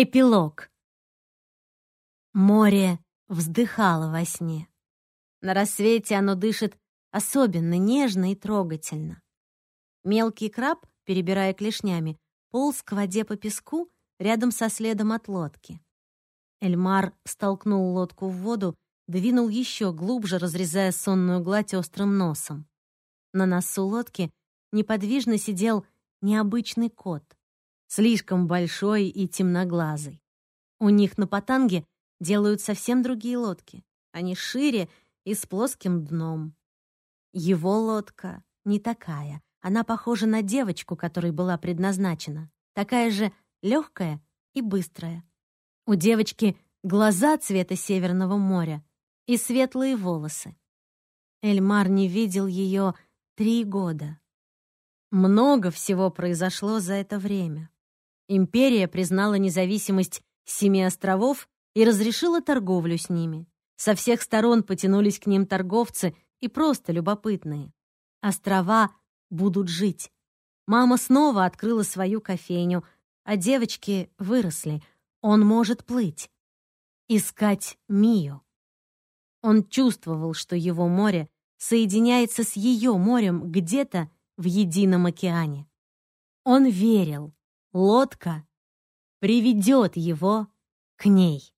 Эпилог. Море вздыхало во сне. На рассвете оно дышит особенно нежно и трогательно. Мелкий краб, перебирая клешнями, полз к воде по песку рядом со следом от лодки. Эльмар столкнул лодку в воду, двинул еще глубже, разрезая сонную гладь острым носом. На носу лодки неподвижно сидел необычный кот, слишком большой и темноглазый. У них на Патанге делают совсем другие лодки. Они шире и с плоским дном. Его лодка не такая. Она похожа на девочку, которой была предназначена. Такая же легкая и быстрая. У девочки глаза цвета Северного моря и светлые волосы. Эльмар не видел ее три года. Много всего произошло за это время. Империя признала независимость семи островов и разрешила торговлю с ними. Со всех сторон потянулись к ним торговцы и просто любопытные. Острова будут жить. Мама снова открыла свою кофейню, а девочки выросли — он может плыть. Искать Мию. Он чувствовал, что его море соединяется с ее морем где-то в едином океане. Он верил, лодка приведет его к ней.